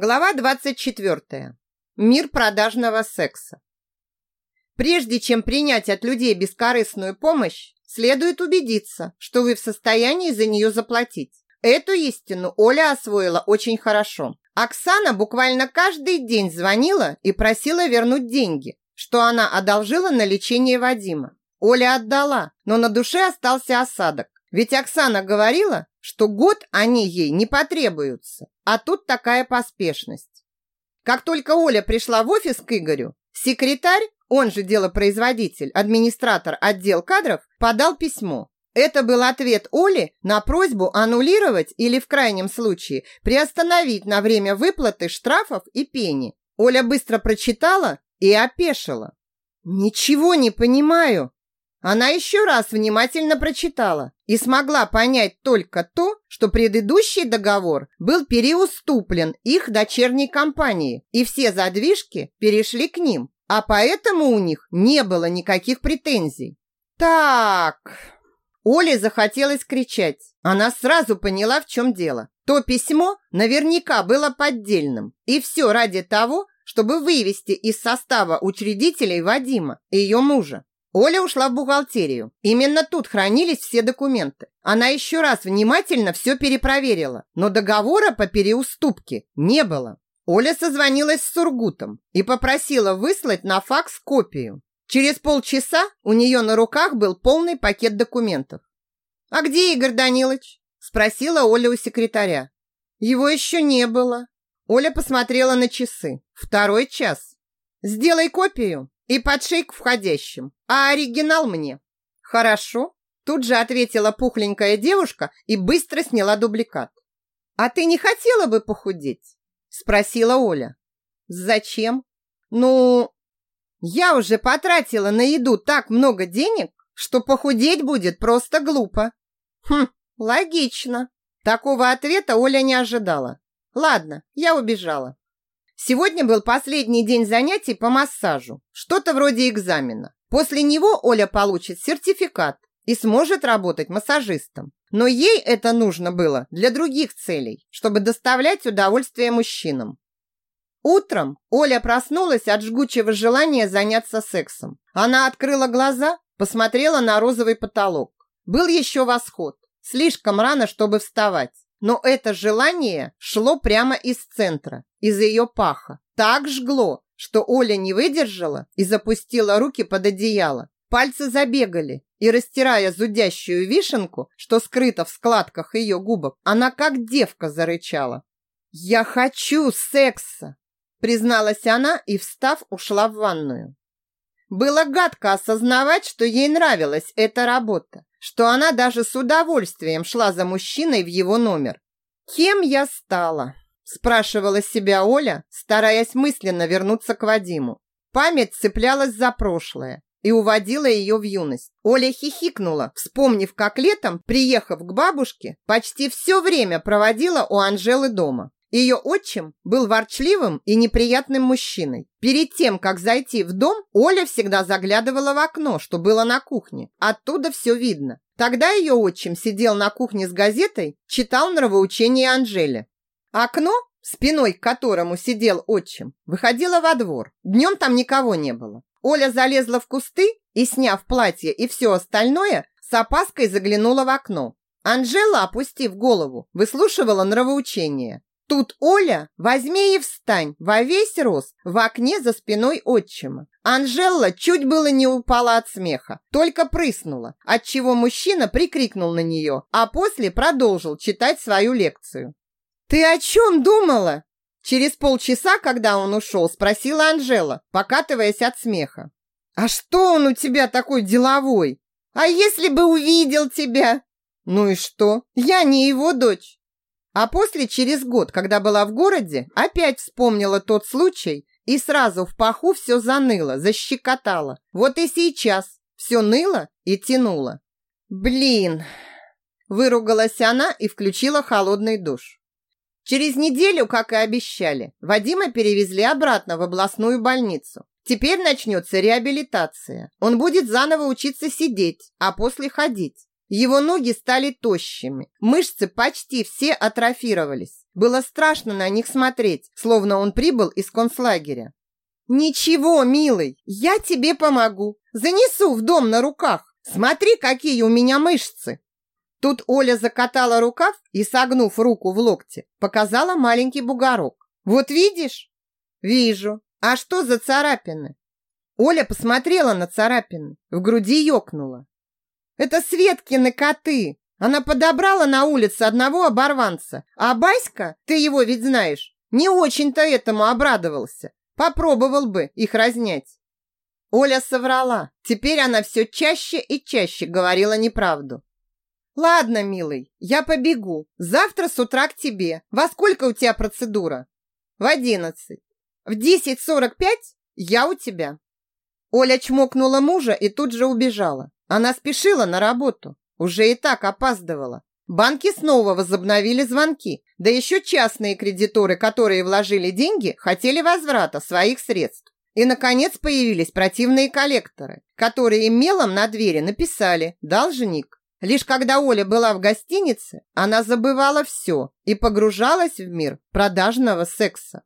Глава 24. Мир продажного секса. Прежде чем принять от людей бескорыстную помощь, следует убедиться, что вы в состоянии за нее заплатить. Эту истину Оля освоила очень хорошо. Оксана буквально каждый день звонила и просила вернуть деньги, что она одолжила на лечение Вадима. Оля отдала, но на душе остался осадок. Ведь Оксана говорила, что год они ей не потребуются. А тут такая поспешность. Как только Оля пришла в офис к Игорю, секретарь, он же делопроизводитель, администратор отдел кадров, подал письмо. Это был ответ Оли на просьбу аннулировать или в крайнем случае приостановить на время выплаты штрафов и пени. Оля быстро прочитала и опешила. «Ничего не понимаю», она еще раз внимательно прочитала и смогла понять только то, что предыдущий договор был переуступлен их дочерней компании, и все задвижки перешли к ним, а поэтому у них не было никаких претензий. Так, Оле захотелось кричать. Она сразу поняла, в чем дело. То письмо наверняка было поддельным, и все ради того, чтобы вывести из состава учредителей Вадима, ее мужа. Оля ушла в бухгалтерию. Именно тут хранились все документы. Она еще раз внимательно все перепроверила, но договора по переуступке не было. Оля созвонилась с Сургутом и попросила выслать на факс копию. Через полчаса у нее на руках был полный пакет документов. «А где Игорь Данилович?» – спросила Оля у секретаря. «Его еще не было». Оля посмотрела на часы. Второй час. «Сделай копию и подшей к входящим, а оригинал мне. Хорошо, тут же ответила пухленькая девушка и быстро сняла дубликат. А ты не хотела бы похудеть? Спросила Оля. Зачем? Ну, я уже потратила на еду так много денег, что похудеть будет просто глупо. Хм, логично. Такого ответа Оля не ожидала. Ладно, я убежала. Сегодня был последний день занятий по массажу, что-то вроде экзамена. После него Оля получит сертификат и сможет работать массажистом. Но ей это нужно было для других целей, чтобы доставлять удовольствие мужчинам. Утром Оля проснулась от жгучего желания заняться сексом. Она открыла глаза, посмотрела на розовый потолок. Был еще восход. Слишком рано, чтобы вставать. Но это желание шло прямо из центра, из ее паха. Так жгло, что Оля не выдержала и запустила руки под одеяло. Пальцы забегали, и, растирая зудящую вишенку, что скрыто в складках ее губок, она как девка зарычала. «Я хочу секса!» призналась она и, встав, ушла в ванную. Было гадко осознавать, что ей нравилась эта работа что она даже с удовольствием шла за мужчиной в его номер. «Кем я стала?» – спрашивала себя Оля, стараясь мысленно вернуться к Вадиму. Память цеплялась за прошлое и уводила ее в юность. Оля хихикнула, вспомнив, как летом, приехав к бабушке, почти все время проводила у Анжелы дома. Ее отчим был ворчливым и неприятным мужчиной. Перед тем, как зайти в дом, Оля всегда заглядывала в окно, что было на кухне. Оттуда все видно. Тогда ее отчим сидел на кухне с газетой, читал нравоучение Анжеле. Окно, спиной к которому сидел отчим, выходило во двор. Днем там никого не было. Оля залезла в кусты и, сняв платье и все остальное, с опаской заглянула в окно. Анжела, опустив голову, выслушивала нравоучение. Тут Оля, возьми и встань во весь рост в окне за спиной отчима. Анжела чуть было не упала от смеха, только прыснула, отчего мужчина прикрикнул на нее, а после продолжил читать свою лекцию. «Ты о чем думала?» Через полчаса, когда он ушел, спросила Анжела, покатываясь от смеха. «А что он у тебя такой деловой? А если бы увидел тебя?» «Ну и что? Я не его дочь. А после, через год, когда была в городе, опять вспомнила тот случай и сразу в паху все заныло, защекотало. Вот и сейчас все ныло и тянуло. Блин! Выругалась она и включила холодный душ. Через неделю, как и обещали, Вадима перевезли обратно в областную больницу. Теперь начнется реабилитация. Он будет заново учиться сидеть, а после ходить. Его ноги стали тощими, мышцы почти все атрофировались. Было страшно на них смотреть, словно он прибыл из концлагеря. «Ничего, милый, я тебе помогу. Занесу в дом на руках. Смотри, какие у меня мышцы!» Тут Оля закатала рукав и, согнув руку в локте, показала маленький бугорок. «Вот видишь?» «Вижу. А что за царапины?» Оля посмотрела на царапины, в груди ёкнула. «Это Светкины коты!» Она подобрала на улице одного оборванца, а Баська, ты его ведь знаешь, не очень-то этому обрадовался. Попробовал бы их разнять. Оля соврала. Теперь она все чаще и чаще говорила неправду. Ладно, милый, я побегу. Завтра с утра к тебе. Во сколько у тебя процедура? В одиннадцать. В десять сорок пять я у тебя. Оля чмокнула мужа и тут же убежала. Она спешила на работу. Уже и так опаздывала. Банки снова возобновили звонки. Да еще частные кредиторы, которые вложили деньги, хотели возврата своих средств. И, наконец, появились противные коллекторы, которые мелом на двери написали «Должник». Лишь когда Оля была в гостинице, она забывала все и погружалась в мир продажного секса.